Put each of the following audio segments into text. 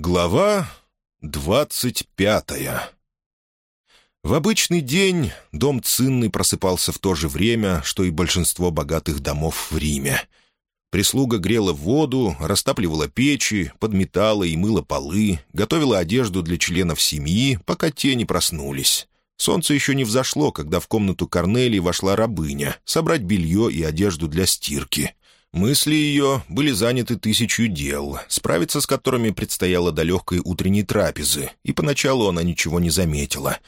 Глава двадцать пятая В обычный день дом Цинны просыпался в то же время, что и большинство богатых домов в Риме. Прислуга грела воду, растапливала печи, подметала и мыла полы, готовила одежду для членов семьи, пока те не проснулись. Солнце еще не взошло, когда в комнату Корнелии вошла рабыня собрать белье и одежду для стирки — Мысли ее были заняты тысячью дел, справиться с которыми предстояло до легкой утренней трапезы, и поначалу она ничего не заметила.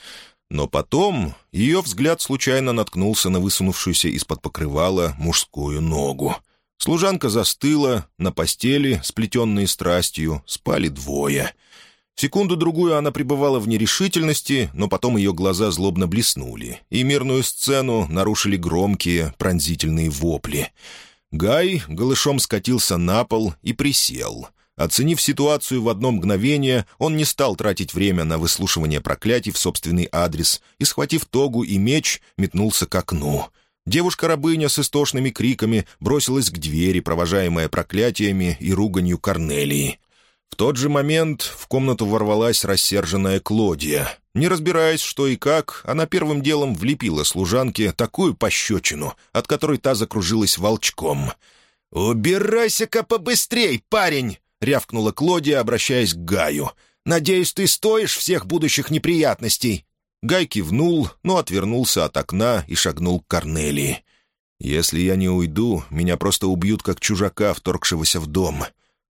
Но потом ее взгляд случайно наткнулся на высунувшуюся из-под покрывала мужскую ногу. Служанка застыла, на постели, сплетенной страстью, спали двое. Секунду-другую она пребывала в нерешительности, но потом ее глаза злобно блеснули, и мирную сцену нарушили громкие, пронзительные вопли — Гай голышом скатился на пол и присел. Оценив ситуацию в одно мгновение, он не стал тратить время на выслушивание проклятий в собственный адрес и, схватив тогу и меч, метнулся к окну. Девушка-рабыня с истошными криками бросилась к двери, провожаемая проклятиями и руганью Корнелии. В тот же момент в комнату ворвалась рассерженная Клодия. Не разбираясь, что и как, она первым делом влепила служанке такую пощечину, от которой та закружилась волчком. «Убирайся-ка побыстрей, парень!» — рявкнула Клодия, обращаясь к Гаю. «Надеюсь, ты стоишь всех будущих неприятностей?» Гай кивнул, но отвернулся от окна и шагнул к Корнелии. «Если я не уйду, меня просто убьют как чужака, вторгшегося в дом.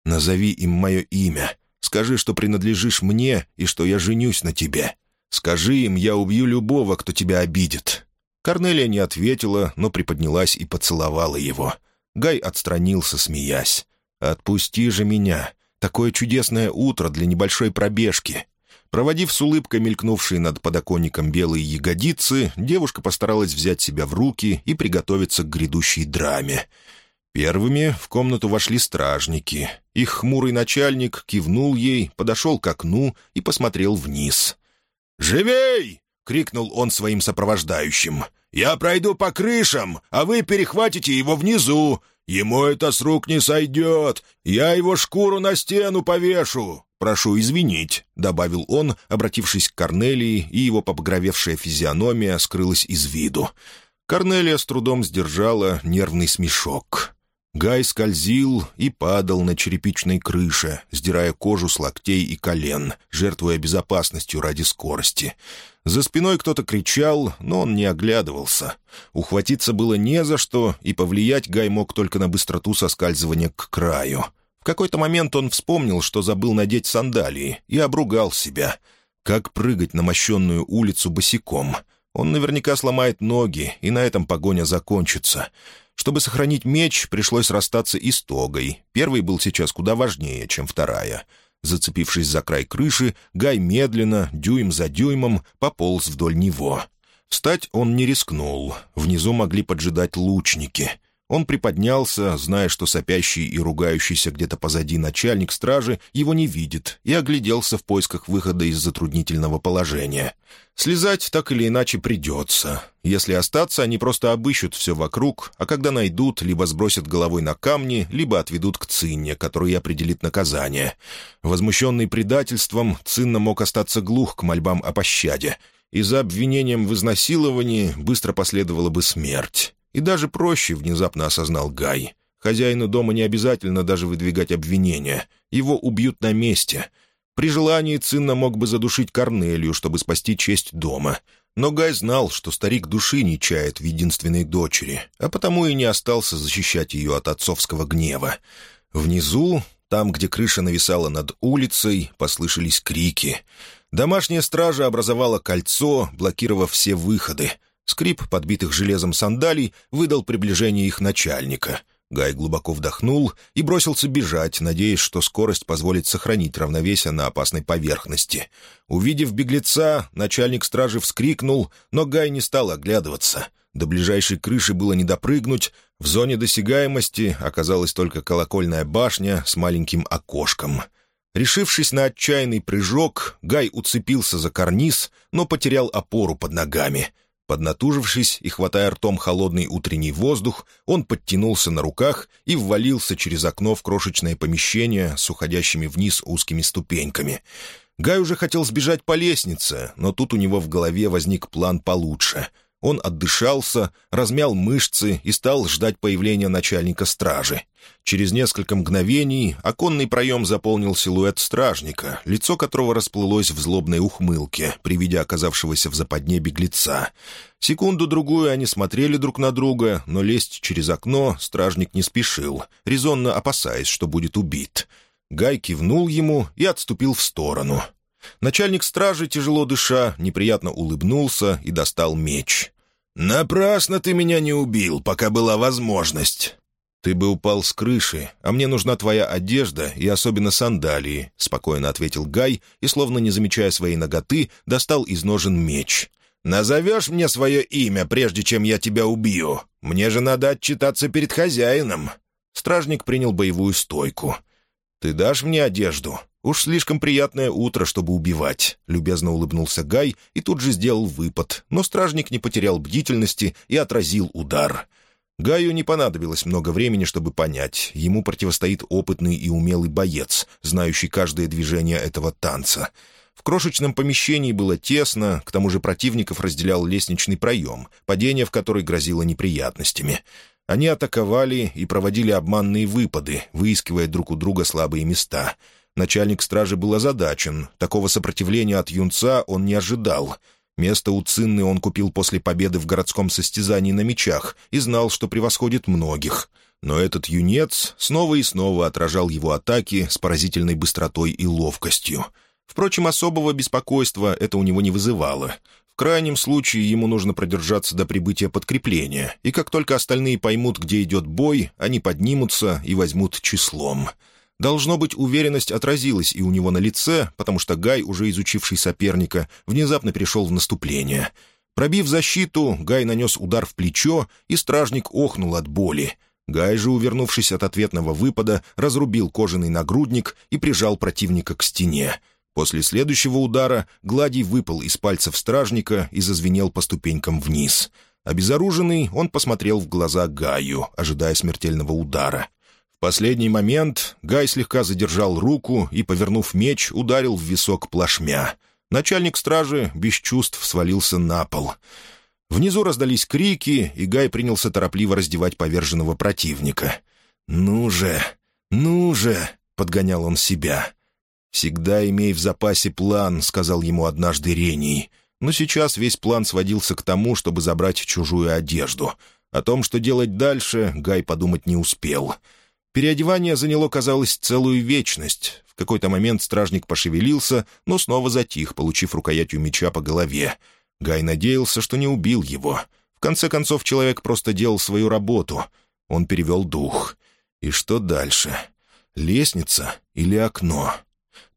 Назови им мое имя. Скажи, что принадлежишь мне и что я женюсь на тебе. Скажи им, я убью любого, кто тебя обидит». Корнелия не ответила, но приподнялась и поцеловала его. Гай отстранился, смеясь. «Отпусти же меня. Такое чудесное утро для небольшой пробежки». Проводив с улыбкой мелькнувшие над подоконником белые ягодицы, девушка постаралась взять себя в руки и приготовиться к грядущей драме. Первыми в комнату вошли стражники. Их хмурый начальник кивнул ей, подошел к окну и посмотрел вниз. «Живей!» — крикнул он своим сопровождающим. «Я пройду по крышам, а вы перехватите его внизу. Ему это с рук не сойдет. Я его шкуру на стену повешу. Прошу извинить», — добавил он, обратившись к Корнелии, и его побагровевшая физиономия скрылась из виду. Корнелия с трудом сдержала нервный смешок. Гай скользил и падал на черепичной крыше, сдирая кожу с локтей и колен, жертвуя безопасностью ради скорости. За спиной кто-то кричал, но он не оглядывался. Ухватиться было не за что, и повлиять Гай мог только на быстроту соскальзывания к краю. В какой-то момент он вспомнил, что забыл надеть сандалии, и обругал себя. Как прыгать на мощенную улицу босиком? Он наверняка сломает ноги, и на этом погоня закончится. Чтобы сохранить меч, пришлось расстаться и с тогой. Первый был сейчас куда важнее, чем вторая. Зацепившись за край крыши, Гай медленно, дюйм за дюймом, пополз вдоль него. Встать он не рискнул. Внизу могли поджидать лучники. Он приподнялся, зная, что сопящий и ругающийся где-то позади начальник стражи его не видит, и огляделся в поисках выхода из затруднительного положения. Слезать так или иначе придется. Если остаться, они просто обыщут все вокруг, а когда найдут, либо сбросят головой на камни, либо отведут к Цинне, который определит наказание. Возмущенный предательством, Цинна мог остаться глух к мольбам о пощаде, и за обвинением в изнасиловании быстро последовала бы смерть. И даже проще, внезапно осознал Гай. Хозяину дома не обязательно даже выдвигать обвинения. Его убьют на месте. При желании Цинна мог бы задушить Корнелию, чтобы спасти честь дома. Но Гай знал, что старик души не чает в единственной дочери, а потому и не остался защищать ее от отцовского гнева. Внизу, там, где крыша нависала над улицей, послышались крики. Домашняя стража образовала кольцо, блокировав все выходы — Скрип подбитых железом сандалий выдал приближение их начальника. Гай глубоко вдохнул и бросился бежать, надеясь, что скорость позволит сохранить равновесие на опасной поверхности. Увидев беглеца, начальник стражи вскрикнул, но Гай не стал оглядываться. До ближайшей крыши было не допрыгнуть, в зоне досягаемости оказалась только колокольная башня с маленьким окошком. Решившись на отчаянный прыжок, Гай уцепился за карниз, но потерял опору под ногами — Поднатужившись и хватая ртом холодный утренний воздух, он подтянулся на руках и ввалился через окно в крошечное помещение с уходящими вниз узкими ступеньками. Гай уже хотел сбежать по лестнице, но тут у него в голове возник план получше — он отдышался, размял мышцы и стал ждать появления начальника стражи. Через несколько мгновений оконный проем заполнил силуэт стражника, лицо которого расплылось в злобной ухмылке при виде оказавшегося в западне беглеца. Секунду-другую они смотрели друг на друга, но лезть через окно стражник не спешил, резонно опасаясь, что будет убит. Гай кивнул ему и отступил в сторону — Начальник стражи, тяжело дыша, неприятно улыбнулся и достал меч. «Напрасно ты меня не убил, пока была возможность». «Ты бы упал с крыши, а мне нужна твоя одежда и особенно сандалии», — спокойно ответил Гай и, словно не замечая своей ноготы, достал из ножен меч. «Назовешь мне свое имя, прежде чем я тебя убью? Мне же надо отчитаться перед хозяином». Стражник принял боевую стойку. «Ты дашь мне одежду? «Уж слишком приятное утро, чтобы убивать», — любезно улыбнулся Гай и тут же сделал выпад, но стражник не потерял бдительности и отразил удар. Гаю не понадобилось много времени, чтобы понять, ему противостоит опытный и умелый боец, знающий каждое движение этого танца. В крошечном помещении было тесно, к тому же противников разделял лестничный проем, падение в который грозило неприятностями. Они атаковали и проводили обманные выпады, выискивая друг у друга слабые места — Начальник стражи был озадачен. Такого сопротивления от юнца он не ожидал. Место у Цинны он купил после победы в городском состязании на мечах и знал, что превосходит многих. Но этот юнец снова и снова отражал его атаки с поразительной быстротой и ловкостью. Впрочем, особого беспокойства это у него не вызывало. В крайнем случае ему нужно продержаться до прибытия подкрепления, и как только остальные поймут, где идет бой, они поднимутся и возьмут числом — Должно быть, уверенность отразилась и у него на лице, потому что Гай, уже изучивший соперника, внезапно перешел в наступление. Пробив защиту, Гай нанес удар в плечо, и стражник охнул от боли. Гай же, увернувшись от ответного выпада, разрубил кожаный нагрудник и прижал противника к стене. После следующего удара Гладий выпал из пальцев стражника и зазвенел по ступенькам вниз. Обезоруженный, он посмотрел в глаза Гаю, ожидая смертельного удара. В последний момент Гай слегка задержал руку и, повернув меч, ударил в висок плашмя. Начальник стражи без чувств свалился на пол. Внизу раздались крики, и Гай принялся торопливо раздевать поверженного противника. «Ну же, ну же!» — подгонял он себя. «Всегда имей в запасе план», — сказал ему однажды Рений. Но сейчас весь план сводился к тому, чтобы забрать чужую одежду. О том, что делать дальше, Гай подумать не успел. Переодевание заняло, казалось, целую вечность. В какой-то момент стражник пошевелился, но снова затих, получив рукоятью меча по голове. Гай надеялся, что не убил его. В конце концов, человек просто делал свою работу. Он перевел дух. И что дальше? Лестница или окно?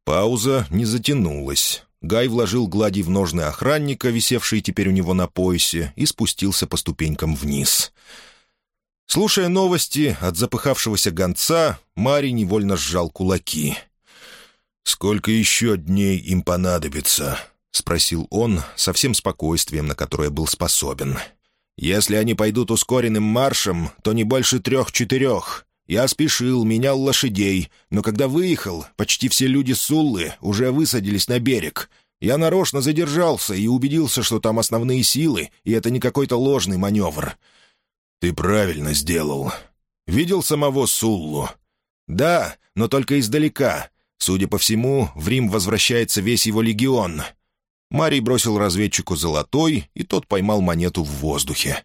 Пауза не затянулась. Гай вложил глади в ножны охранника, висевшие теперь у него на поясе, и спустился по ступенькам вниз. Слушая новости от запыхавшегося гонца, Мари невольно сжал кулаки. «Сколько еще дней им понадобится?» — спросил он со всем спокойствием, на которое был способен. «Если они пойдут ускоренным маршем, то не больше трех-четырех. Я спешил, менял лошадей, но когда выехал, почти все люди Суллы уже высадились на берег. Я нарочно задержался и убедился, что там основные силы, и это не какой-то ложный маневр. «Ты правильно сделал. Видел самого Суллу?» «Да, но только издалека. Судя по всему, в Рим возвращается весь его легион». Марий бросил разведчику золотой, и тот поймал монету в воздухе.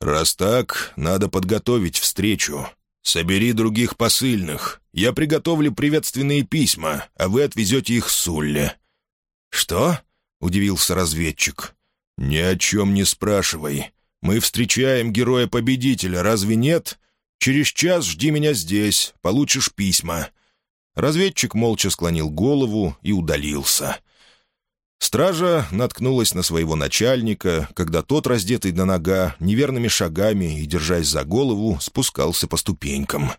«Раз так, надо подготовить встречу. Собери других посыльных. Я приготовлю приветственные письма, а вы отвезете их Сулле». «Что?» — удивился разведчик. «Ни о чем не спрашивай. Мы встречаем героя-победителя, разве нет? Через час жди меня здесь, получишь письма». Разведчик молча склонил голову и удалился. Стража наткнулась на своего начальника, когда тот, раздетый до нога, неверными шагами и, держась за голову, спускался по ступенькам.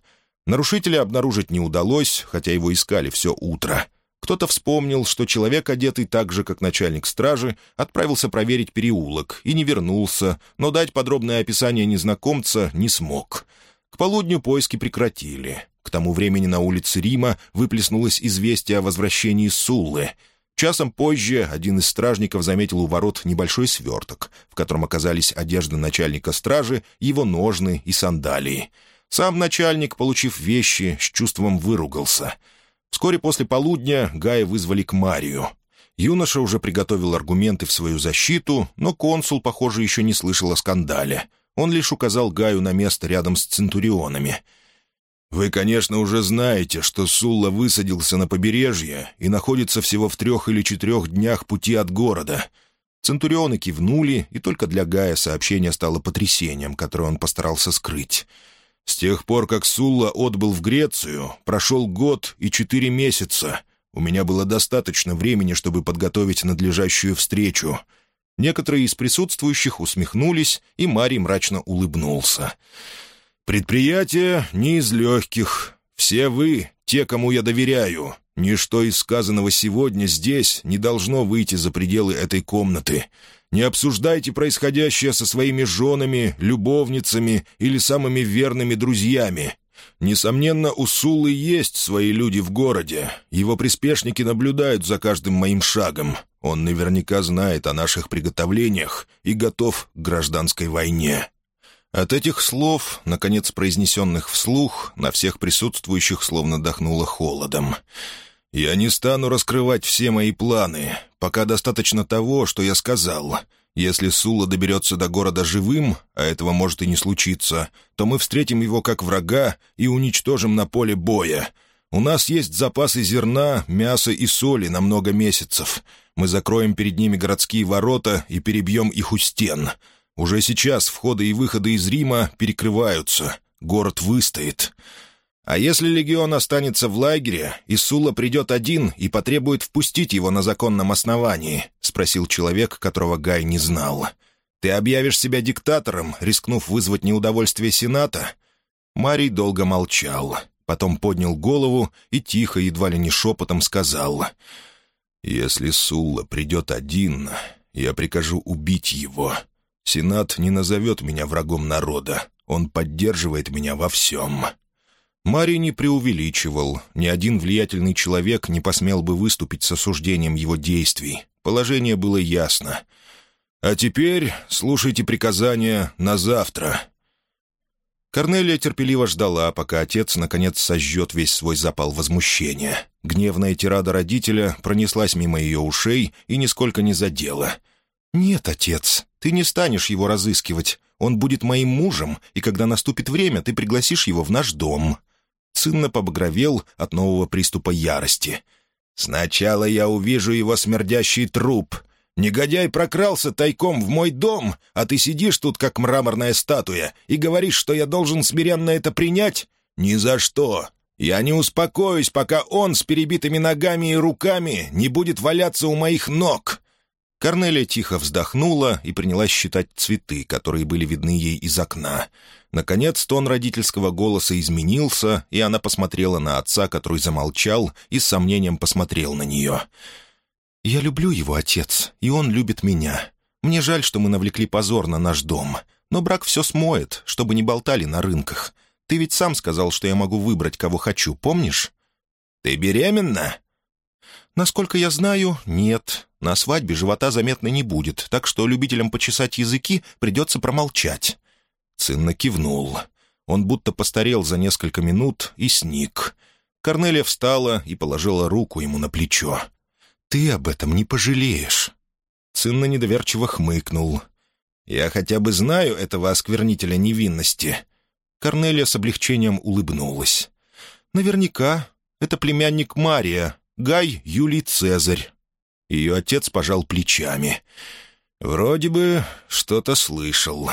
Нарушителя обнаружить не удалось, хотя его искали все утро. Кто-то вспомнил, что человек, одетый так же, как начальник стражи, отправился проверить переулок и не вернулся, но дать подробное описание незнакомца не смог. К полудню поиски прекратили. К тому времени на улице Рима выплеснулось известие о возвращении Суллы. Часом позже один из стражников заметил у ворот небольшой сверток, в котором оказались одежда начальника стражи, его ножны и сандалии. Сам начальник, получив вещи, с чувством выругался. Вскоре после полудня Гая вызвали к Марию. Юноша уже приготовил аргументы в свою защиту, но консул, похоже, еще не слышал о скандале. Он лишь указал Гаю на место рядом с центурионами — «Вы, конечно, уже знаете, что Сулла высадился на побережье и находится всего в трех или четырех днях пути от города». Центурионы кивнули, и только для Гая сообщение стало потрясением, которое он постарался скрыть. «С тех пор, как Сулла отбыл в Грецию, прошел год и четыре месяца. У меня было достаточно времени, чтобы подготовить надлежащую встречу». Некоторые из присутствующих усмехнулись, и Марий мрачно улыбнулся. «Предприятие не из легких. Все вы, те, кому я доверяю. Ничто из сказанного сегодня здесь не должно выйти за пределы этой комнаты. Не обсуждайте происходящее со своими женами, любовницами или самыми верными друзьями. Несомненно, у Сулы есть свои люди в городе. Его приспешники наблюдают за каждым моим шагом. Он наверняка знает о наших приготовлениях и готов к гражданской войне. От этих слов, наконец произнесенных вслух, на всех присутствующих словно дохнуло холодом. «Я не стану раскрывать все мои планы. Пока достаточно того, что я сказал. Если Сула доберется до города живым, а этого может и не случиться, то мы встретим его как врага и уничтожим на поле боя. У нас есть запасы зерна, мяса и соли на много месяцев. Мы закроем перед ними городские ворота и перебьем их у стен». Уже сейчас входы и выходы из Рима перекрываются. Город выстоит. А если легион останется в лагере, и Сула придет один и потребует впустить его на законном основании?» — спросил человек, которого Гай не знал. «Ты объявишь себя диктатором, рискнув вызвать неудовольствие Сената?» Марий долго молчал, потом поднял голову и тихо, едва ли не шепотом сказал. «Если Сула придет один, я прикажу убить его, Сенат не назовет меня врагом народа. Он поддерживает меня во всем». Марий не преувеличивал. Ни один влиятельный человек не посмел бы выступить с осуждением его действий. Положение было ясно. «А теперь слушайте приказания на завтра». Корнелия терпеливо ждала, пока отец, наконец, сожжет весь свой запал возмущения. Гневная тирада родителя пронеслась мимо ее ушей и нисколько не задела — «Нет, отец, ты не станешь его разыскивать. Он будет моим мужем, и когда наступит время, ты пригласишь его в наш дом». Цинна побагровел от нового приступа ярости. «Сначала я увижу его смердящий труп. Негодяй прокрался тайком в мой дом, а ты сидишь тут, как мраморная статуя, и говоришь, что я должен смиренно это принять? Ни за что. Я не успокоюсь, пока он с перебитыми ногами и руками не будет валяться у моих ног». Корнелия тихо вздохнула и принялась считать цветы, которые были видны ей из окна. Наконец тон родительского голоса изменился, и она посмотрела на отца, который замолчал и с сомнением посмотрел на нее. «Я люблю его, отец, и он любит меня. Мне жаль, что мы навлекли позор на наш дом, но брак все смоет, чтобы не болтали на рынках. Ты ведь сам сказал, что я могу выбрать, кого хочу, помнишь?» «Ты беременна?» «Насколько я знаю, нет. На свадьбе живота заметно не будет, так что любителям почесать языки придется промолчать». Цинна кивнул. Он будто постарел за несколько минут и сник. Корнелия встала и положила руку ему на плечо. «Ты об этом не пожалеешь». Цинна недоверчиво хмыкнул. «Я хотя бы знаю этого осквернителя невинности». Корнелия с облегчением улыбнулась. «Наверняка. Это племянник Мария, Гай Юлий Цезарь». Ее отец пожал плечами. «Вроде бы что-то слышал».